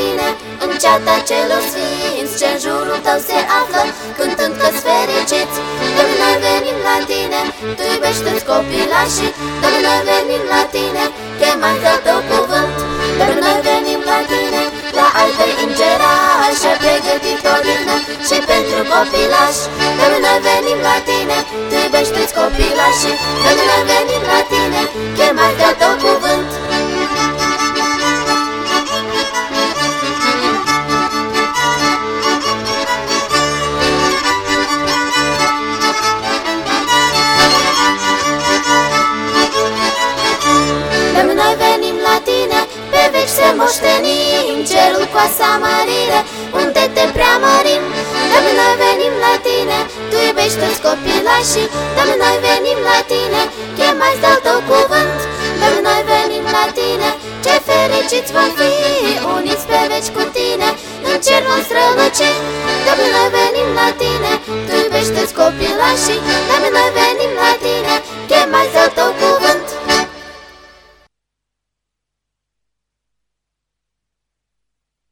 tine În ceata celor sfinți ce în jurul tău se află Cântând că-ți fericiți. Domnul, noi venim la tine Tu iubește-ți copilașii. Domnul, noi venim la tine Chemai că tău cuvânt. Domnul, noi venim la tine La ai tăi îngerași Ai pregătit o dihnă Și pentru copilași. Domnul, noi venim la tine Tu iubește-ți copilașii. Domnul, noi moștenim Cerul cu asamarire Unde te preamărim Domnul, noi venim la tine. Tu iubești-ți copilașii Domnul, noi venim la tine. Chemați de-al tău cuvânt Domnul, noi venim la tine. Ce fericiți vom fi Uniți pe veci cu tine. În cer vom străluci Domnul, noi venim la tine. Tu iubești-ți copilașii Domnul, noi venim la